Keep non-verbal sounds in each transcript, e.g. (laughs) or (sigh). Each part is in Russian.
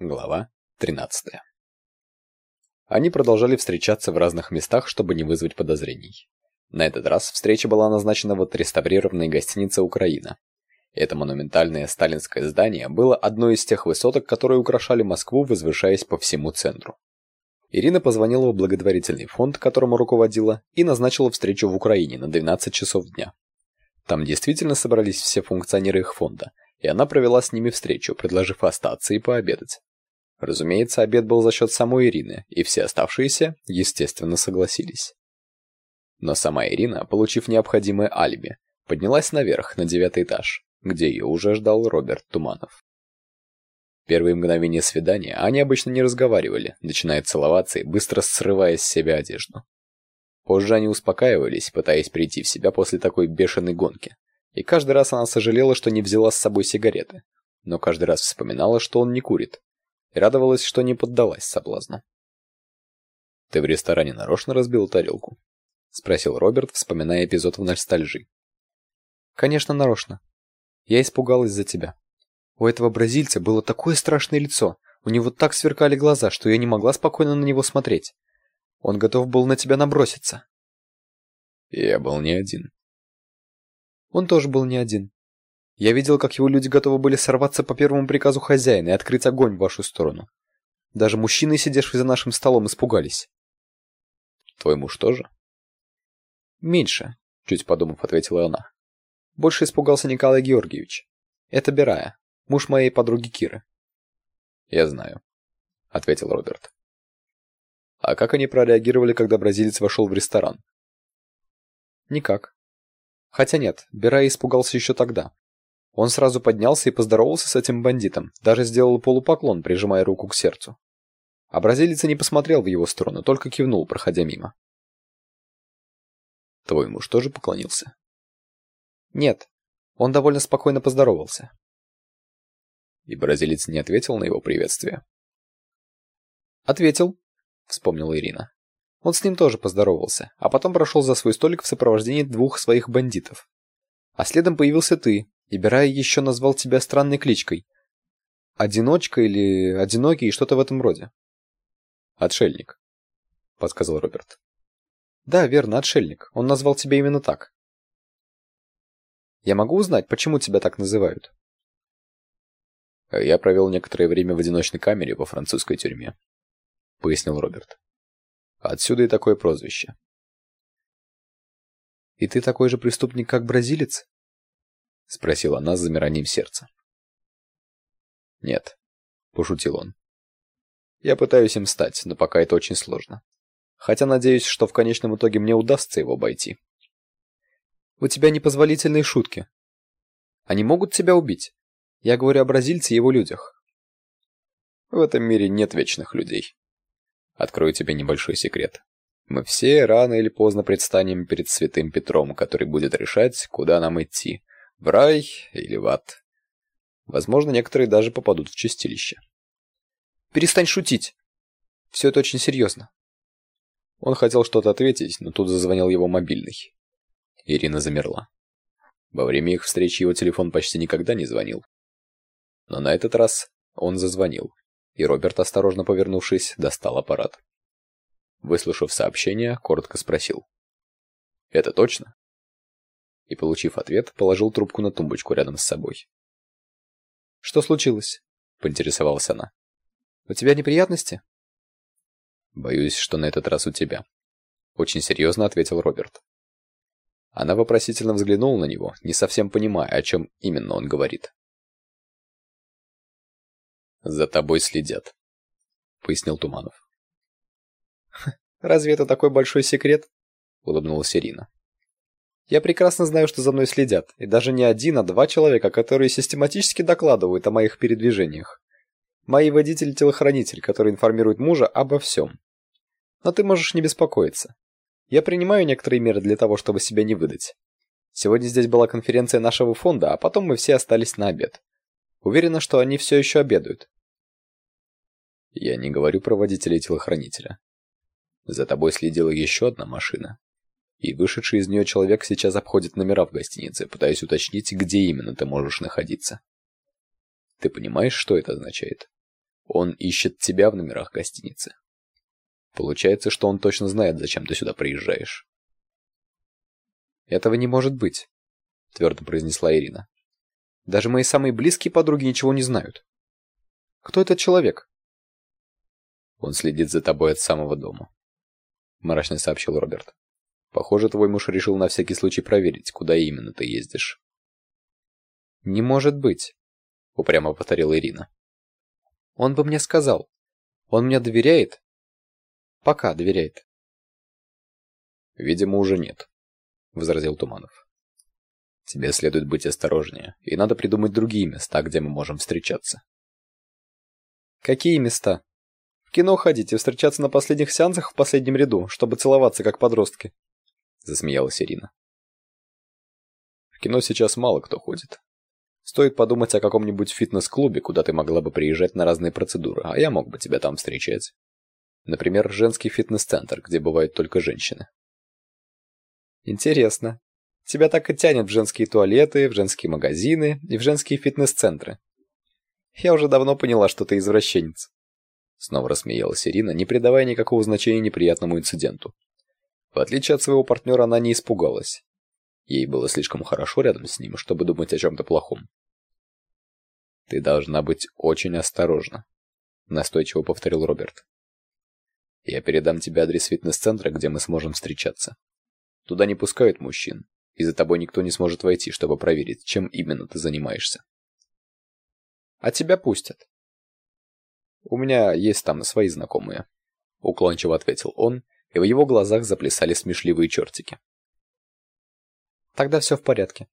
Глава 13. Они продолжали встречаться в разных местах, чтобы не вызвать подозрений. На этот раз встреча была назначена в отреставрированной гостинице «Украина». Это монументальное сталинское здание было одной из тех высоток, которые украшали Москву, возвышаясь по всему центру. Ирина позвонила в благотворительный фонд, которому руководила, и назначила встречу в Украине на 12 часов дня. Там действительно собрались все функционеры их фонда – и она провела с ними встречу, предложив остаться и пообедать. Разумеется, обед был за счет самой Ирины, и все оставшиеся, естественно, согласились. Но сама Ирина, получив необходимое алиби, поднялась наверх, на девятый этаж, где ее уже ждал Роберт Туманов. Первые мгновения свидания они обычно не разговаривали, начиная целоваться и быстро срывая с себя одежду. Позже они успокаивались, пытаясь прийти в себя после такой бешеной гонки, и каждый раз она сожалела, что не взяла с собой сигареты, но каждый раз вспоминала, что он не курит, и радовалась, что не поддалась соблазну. «Ты в ресторане нарочно разбил тарелку?» — спросил Роберт, вспоминая эпизод в ностальжи. «Конечно, нарочно. Я испугалась за тебя. У этого бразильца было такое страшное лицо, у него так сверкали глаза, что я не могла спокойно на него смотреть. Он готов был на тебя наброситься». «Я был не один», он тоже был не один. Я видел, как его люди готовы были сорваться по первому приказу хозяина и открыть огонь в вашу сторону. Даже мужчины, сидевшие за нашим столом, испугались. Твой муж тоже? Меньше, чуть подумав, ответила она. Больше испугался Николай Георгиевич. Это Берая, муж моей подруги Киры. Я знаю, ответил Роберт. А как они прореагировали, когда бразилец вошел в ресторан? Никак. Хотя нет, Бирай испугался еще тогда. Он сразу поднялся и поздоровался с этим бандитом, даже сделал полупоклон, прижимая руку к сердцу. А бразилец не посмотрел в его сторону, только кивнул, проходя мимо. Твой муж тоже поклонился? Нет, он довольно спокойно поздоровался. И бразилец не ответил на его приветствие? Ответил, вспомнила Ирина. Он с ним тоже поздоровался, а потом прошел за свой столик в сопровождении двух своих бандитов. А следом появился ты, и Бирай еще назвал тебя странной кличкой. Одиночка или одинокий, что-то в этом роде. Отшельник, подсказал Роберт. Да, верно, отшельник. Он назвал тебя именно так. Я могу узнать, почему тебя так называют? Я провел некоторое время в одиночной камере во французской тюрьме, пояснил Роберт. Отсюда и такое прозвище. «И ты такой же преступник, как бразилец?» — спросила она с замиранием сердца. «Нет», — пошутил он. «Я пытаюсь им стать, но пока это очень сложно. Хотя надеюсь, что в конечном итоге мне удастся его обойти». «У тебя непозволительные шутки. Они могут тебя убить. Я говорю о бразильце и его людях». «В этом мире нет вечных людей», Открою тебе небольшой секрет. Мы все рано или поздно предстанем перед святым Петром, который будет решать, куда нам идти, в рай или в ад. Возможно, некоторые даже попадут в чистилище. Перестань шутить. Все это очень серьезно. Он хотел что-то ответить, но тут зазвонил его мобильный. Ирина замерла. Во время их встречи его телефон почти никогда не звонил. Но на этот раз он зазвонил и Роберт, осторожно повернувшись, достал аппарат. Выслушав сообщение, коротко спросил. «Это точно?» И, получив ответ, положил трубку на тумбочку рядом с собой. «Что случилось?» — поинтересовалась она. «У тебя неприятности?» «Боюсь, что на этот раз у тебя», — очень серьезно ответил Роберт. Она вопросительно взглянула на него, не совсем понимая, о чем именно он говорит. «За тобой следят», — пояснил Туманов. (laughs) «Разве это такой большой секрет?» — улыбнулась Ирина. «Я прекрасно знаю, что за мной следят, и даже не один, а два человека, которые систематически докладывают о моих передвижениях. Мои водитель-телохранитель, который информирует мужа обо всем. Но ты можешь не беспокоиться. Я принимаю некоторые меры для того, чтобы себя не выдать. Сегодня здесь была конференция нашего фонда, а потом мы все остались на обед. Уверена, что они все еще обедают. Я не говорю про водителя и телохранителя. За тобой следила еще одна машина. И вышедший из нее человек сейчас обходит номера в гостинице, пытаясь уточнить, где именно ты можешь находиться. Ты понимаешь, что это означает? Он ищет тебя в номерах гостиницы. Получается, что он точно знает, зачем ты сюда приезжаешь. Этого не может быть, твердо произнесла Ирина. Даже мои самые близкие подруги ничего не знают. Кто этот человек? Он следит за тобой от самого дома, мрачно сообщил Роберт. Похоже, твой муж решил на всякий случай проверить, куда именно ты ездишь. Не может быть, упрямо повторила Ирина. Он бы мне сказал. Он мне доверяет? Пока доверяет. Видимо, уже нет, возразил Туманов. Тебе следует быть осторожнее, и надо придумать другие места, где мы можем встречаться. Какие места? Кино ходить и встречаться на последних сеансах в последнем ряду, чтобы целоваться как подростки, засмеялась Ирина. В кино сейчас мало кто ходит. Стоит подумать о каком-нибудь фитнес-клубе, куда ты могла бы приезжать на разные процедуры, а я мог бы тебя там встречать. Например, женский фитнес-центр, где бывают только женщины. Интересно. Тебя так и тянет в женские туалеты, в женские магазины и в женские фитнес-центры. Я уже давно поняла, что ты извращенец. Снова рассмеялась Ирина, не придавая никакого значения неприятному инциденту. В отличие от своего партнера, она не испугалась. Ей было слишком хорошо рядом с ним, чтобы думать о чем-то плохом. «Ты должна быть очень осторожна», — настойчиво повторил Роберт. «Я передам тебе адрес фитнес-центра, где мы сможем встречаться. Туда не пускают мужчин, и за тобой никто не сможет войти, чтобы проверить, чем именно ты занимаешься». «А тебя пустят?» «У меня есть там свои знакомые», — уклончиво ответил он, и в его глазах заплясали смешливые чертики. Тогда все в порядке.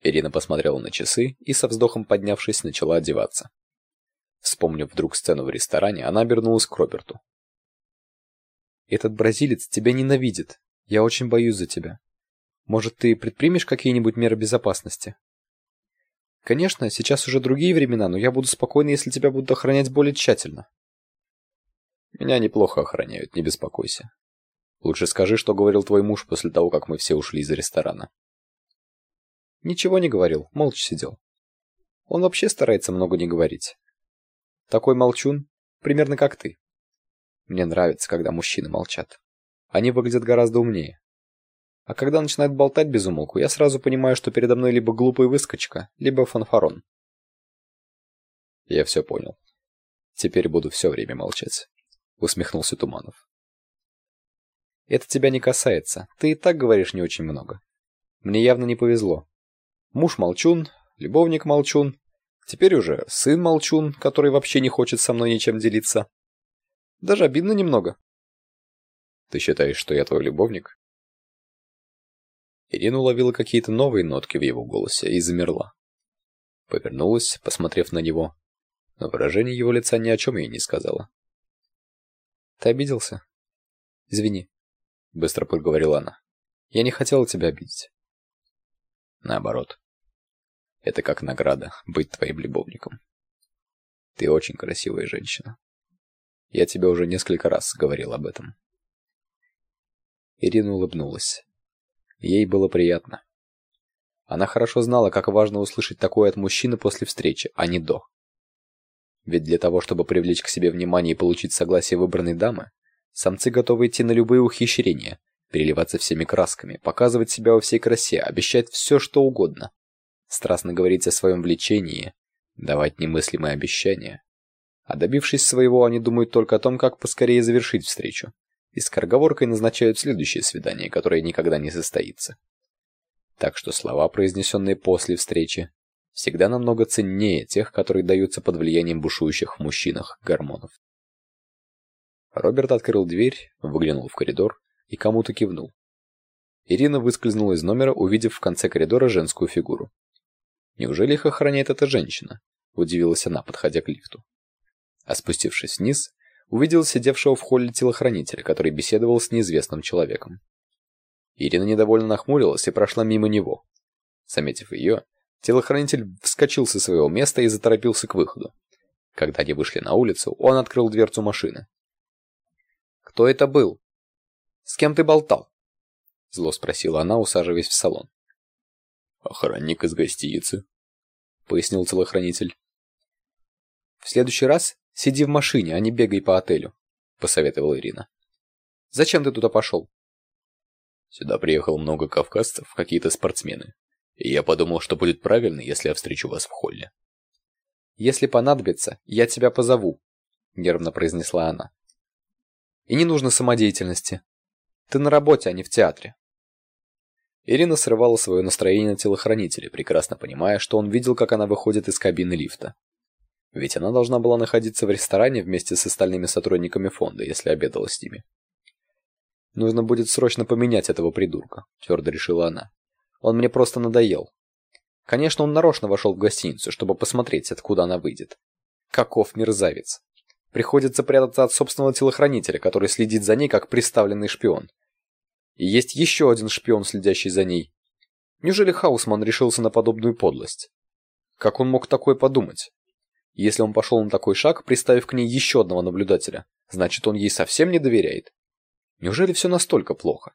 Ирина посмотрела на часы и со вздохом поднявшись, начала одеваться. Вспомнив вдруг сцену в ресторане, она обернулась к Роберту. Этот бразилец тебя ненавидит. Я очень боюсь за тебя. Может, ты предпримешь какие-нибудь меры безопасности? Конечно, сейчас уже другие времена, но я буду спокойна, если тебя будут охранять более тщательно. Меня неплохо охраняют, не беспокойся. Лучше скажи, что говорил твой муж после того, как мы все ушли из ресторана. Ничего не говорил, молча сидел. Он вообще старается много не говорить. Такой молчун, примерно как ты. Мне нравится, когда мужчины молчат. Они выглядят гораздо умнее. А когда начинают болтать без умолку, я сразу понимаю, что передо мной либо глупый выскочка, либо фанфарон. Я все понял. Теперь буду все время молчать, усмехнулся Туманов. Это тебя не касается. Ты и так говоришь не очень много. Мне явно не повезло. Муж молчун, любовник молчун, теперь уже сын молчун, который вообще не хочет со мной ничем делиться. Даже обидно немного. Ты считаешь, что я твой любовник? Ирина уловила какие-то новые нотки в его голосе и замерла. Повернулась, посмотрев на него, но выражение его лица ни о чем ей не сказала. Ты обиделся? Извини быстро проговорила она. Я не хотела тебя обидеть. Наоборот. Это как награда быть твоим любовником. Ты очень красивая женщина. Я тебе уже несколько раз говорил об этом. Ирина улыбнулась. Ей было приятно. Она хорошо знала, как важно услышать такое от мужчины после встречи, а не до. Ведь для того, чтобы привлечь к себе внимание и получить согласие выбранной дамы, Самцы готовы идти на любые ухищрения, переливаться всеми красками, показывать себя во всей красе, обещать все, что угодно. Страстно говорить о своем влечении, давать немыслимые обещания. А добившись своего, они думают только о том, как поскорее завершить встречу. И с корговоркой назначают следующее свидание, которое никогда не состоится. Так что слова, произнесенные после встречи, всегда намного ценнее тех, которые даются под влиянием бушующих в мужчинах гормонов. Роберт открыл дверь, выглянул в коридор и кому-то кивнул. Ирина выскользнула из номера, увидев в конце коридора женскую фигуру. Неужели их охраняет эта женщина? удивилась она, подходя к лифту. А спустившись вниз, увидела сидевшего в холле телохранителя, который беседовал с неизвестным человеком. Ирина недовольно нахмурилась и прошла мимо него. Заметив ее, телохранитель вскочил со своего места и заторопился к выходу. Когда они вышли на улицу, он открыл дверцу машины. Кто это был? С кем ты болтал? Зло спросила она, усаживаясь в салон. Охранник из гостиницы, пояснил телохранитель. В следующий раз Сиди в машине, а не бегай по отелю, посоветовала Ирина. Зачем ты туда пошел?» Сюда приехало много кавказцев, какие-то спортсмены. И я подумал, что будет правильно, если я встречу вас в холле. Если понадобится, я тебя позову, нервно произнесла она. И не нужно самодеятельности. Ты на работе, а не в театре. Ирина срывала свое настроение на телохранителя, прекрасно понимая, что он видел, как она выходит из кабины лифта. Ведь она должна была находиться в ресторане вместе с остальными сотрудниками фонда, если обедала с ними. Нужно будет срочно поменять этого придурка, твердо решила она. Он мне просто надоел. Конечно, он нарочно вошел в гостиницу, чтобы посмотреть, откуда она выйдет. Каков мерзавец. Приходится прятаться от собственного телохранителя, который следит за ней, как приставленный шпион. И есть еще один шпион, следящий за ней. Неужели Хаусман решился на подобную подлость? Как он мог такое подумать? Если он пошел на такой шаг, приставив к ней еще одного наблюдателя, значит, он ей совсем не доверяет. Неужели все настолько плохо?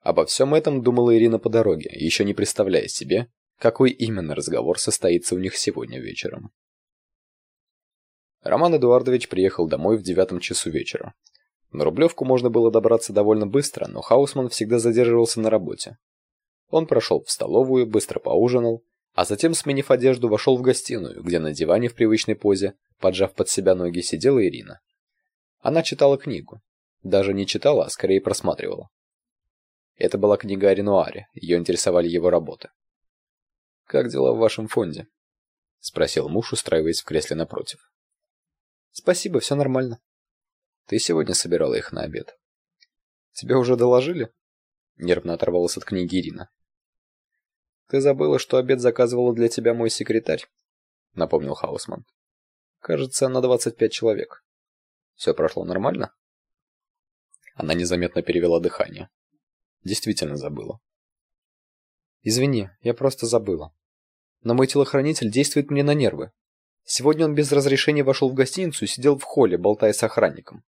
Обо всем этом думала Ирина по дороге, еще не представляя себе, какой именно разговор состоится у них сегодня вечером. Роман Эдуардович приехал домой в девятом часу вечера. На Рублевку можно было добраться довольно быстро, но Хаусман всегда задерживался на работе. Он прошел в столовую, быстро поужинал, а затем, сменив одежду, вошел в гостиную, где на диване в привычной позе, поджав под себя ноги, сидела Ирина. Она читала книгу. Даже не читала, а скорее просматривала. Это была книга о Ренуаре, ее интересовали его работы. «Как дела в вашем фонде?» — спросил муж, устраиваясь в кресле напротив. «Спасибо, все нормально. Ты сегодня собирала их на обед?» «Тебе уже доложили?» — нервно оторвалась от книги Ирина. «Ты забыла, что обед заказывала для тебя мой секретарь», — напомнил Хаусман. «Кажется, на двадцать пять человек». Все прошло нормально? Она незаметно перевела дыхание. Действительно забыла. Извини, я просто забыла. Но мой телохранитель действует мне на нервы. Сегодня он без разрешения вошел в гостиницу и сидел в холле, болтая с охранником.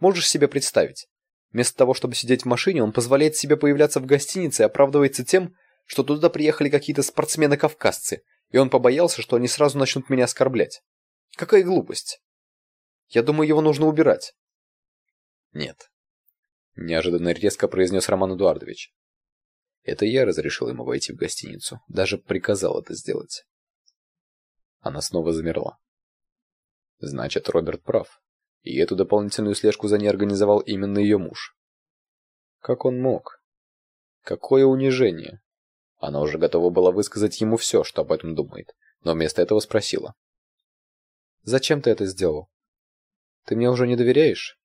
Можешь себе представить? Вместо того, чтобы сидеть в машине, он позволяет себе появляться в гостинице и оправдывается тем, что туда приехали какие-то спортсмены-кавказцы, и он побоялся, что они сразу начнут меня оскорблять. Какая глупость. Я думаю, его нужно убирать. Нет. Неожиданно резко произнес Роман Эдуардович. Это я разрешил ему войти в гостиницу, даже приказал это сделать. Она снова замерла. Значит, Роберт прав. И эту дополнительную слежку за ней организовал именно ее муж. Как он мог? Какое унижение. Она уже готова была высказать ему все, что об этом думает, но вместо этого спросила: "Зачем ты это сделал?" Ты мне уже не доверяешь?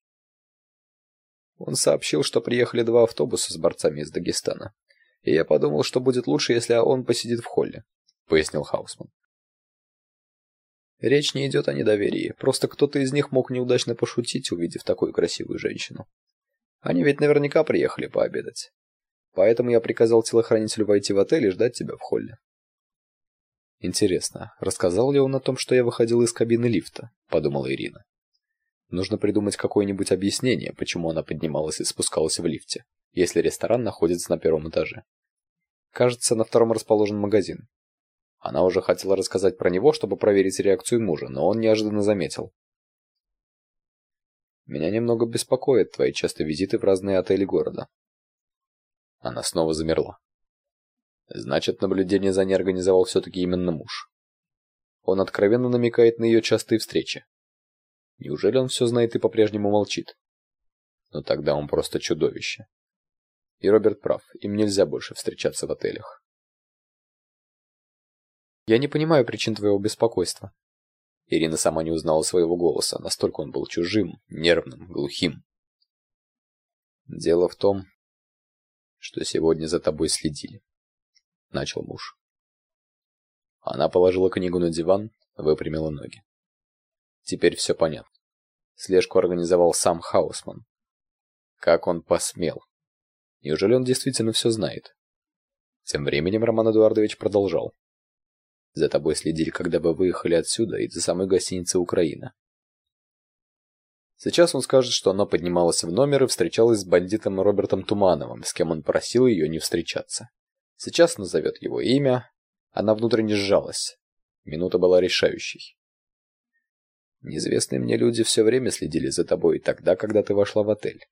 Он сообщил, что приехали два автобуса с борцами из Дагестана. И я подумал, что будет лучше, если он посидит в холле, пояснил Хаусман. Речь не идет о недоверии, просто кто-то из них мог неудачно пошутить, увидев такую красивую женщину. Они ведь наверняка приехали пообедать. Поэтому я приказал телохранителю войти в отель и ждать тебя в холле. Интересно, рассказал ли он о том, что я выходил из кабины лифта, подумала Ирина. Нужно придумать какое-нибудь объяснение, почему она поднималась и спускалась в лифте, если ресторан находится на первом этаже. Кажется, на втором расположен магазин. Она уже хотела рассказать про него, чтобы проверить реакцию мужа, но он неожиданно заметил. Меня немного беспокоят твои частые визиты в разные отели города. Она снова замерла. Значит, наблюдение за ней организовал все таки именно муж. Он откровенно намекает на ее частые встречи. Неужели он все знает и по-прежнему молчит? Но тогда он просто чудовище. И Роберт прав, им нельзя больше встречаться в отелях. Я не понимаю причин твоего беспокойства. Ирина сама не узнала своего голоса, настолько он был чужим, нервным, глухим. Дело в том, что сегодня за тобой следили, начал муж. Она положила книгу на диван, выпрямила ноги. Теперь все понятно. Слежку организовал сам Хаусман. Как он посмел? Неужели он действительно все знает? Тем временем Роман Эдуардович продолжал. За тобой следили, когда вы выехали отсюда и до самой гостиницы Украина. Сейчас он скажет, что она поднималась в номер и встречалась с бандитом Робертом Тумановым, с кем он просил ее не встречаться. Сейчас назовет его имя. Она внутренне сжалась. Минута была решающей. Неизвестные мне люди все время следили за тобой и тогда, когда ты вошла в отель.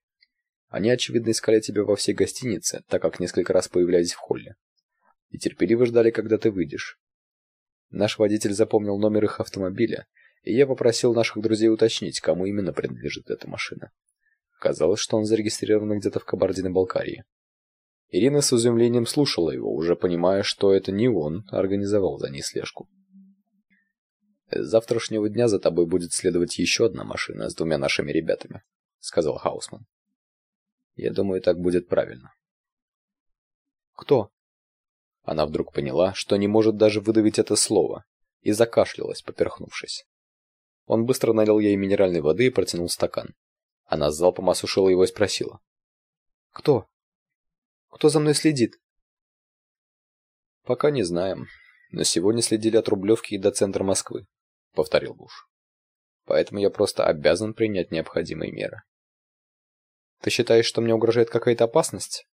Они, очевидно, искали тебя во всей гостинице, так как несколько раз появлялись в холле. И терпеливо ждали, когда ты выйдешь. Наш водитель запомнил номер их автомобиля, и я попросил наших друзей уточнить, кому именно принадлежит эта машина. Казалось, что он зарегистрирован где-то в Кабардино-Балкарии. Ирина с изумлением слушала его, уже понимая, что это не он организовал за ней слежку. С завтрашнего дня за тобой будет следовать еще одна машина с двумя нашими ребятами, сказал Хаусман. Я думаю, так будет правильно. Кто? Она вдруг поняла, что не может даже выдавить это слово, и закашлялась, поперхнувшись. Он быстро налил ей минеральной воды и протянул стакан. Она с залпом осушила его и спросила: "Кто? Кто за мной следит?" "Пока не знаем, но сегодня следили от Рублевки и до центра Москвы повторил Буш. Поэтому я просто обязан принять необходимые меры. Ты считаешь, что мне угрожает какая-то опасность?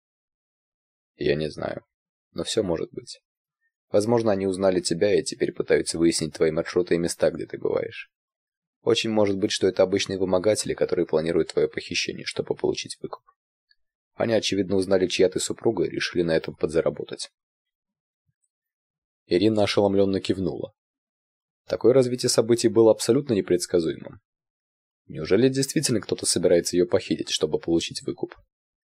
Я не знаю, но все может быть. Возможно, они узнали тебя и теперь пытаются выяснить твои маршруты и места, где ты бываешь. Очень может быть, что это обычные вымогатели, которые планируют твое похищение, чтобы получить выкуп. Они очевидно узнали, чья ты супруга, и решили на этом подзаработать. Ирина ошеломленно кивнула. Такое развитие событий было абсолютно непредсказуемым. Неужели действительно кто-то собирается ее похитить, чтобы получить выкуп?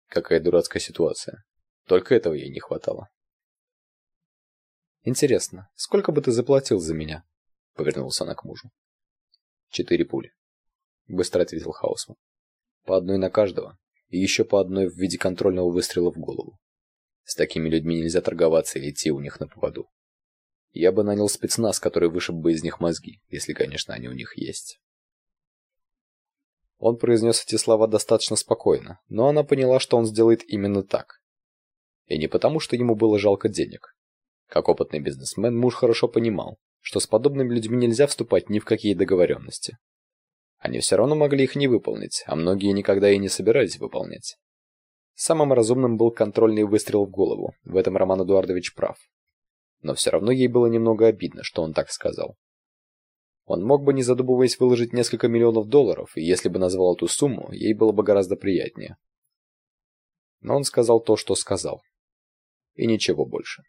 Какая дурацкая ситуация. Только этого ей не хватало. Интересно, сколько бы ты заплатил за меня? Повернулся она к мужу. Четыре пули. Быстро ответил Хаусман. По одной на каждого, и еще по одной в виде контрольного выстрела в голову. С такими людьми нельзя торговаться или идти у них на поводу. Я бы нанял спецназ, который вышиб бы из них мозги, если, конечно, они у них есть. Он произнес эти слова достаточно спокойно, но она поняла, что он сделает именно так. И не потому, что ему было жалко денег. Как опытный бизнесмен, муж хорошо понимал, что с подобными людьми нельзя вступать ни в какие договоренности. Они все равно могли их не выполнить, а многие никогда и не собирались выполнять. Самым разумным был контрольный выстрел в голову. В этом Роман Эдуардович прав но все равно ей было немного обидно, что он так сказал. Он мог бы, не задумываясь, выложить несколько миллионов долларов, и если бы назвал эту сумму, ей было бы гораздо приятнее. Но он сказал то, что сказал. И ничего больше.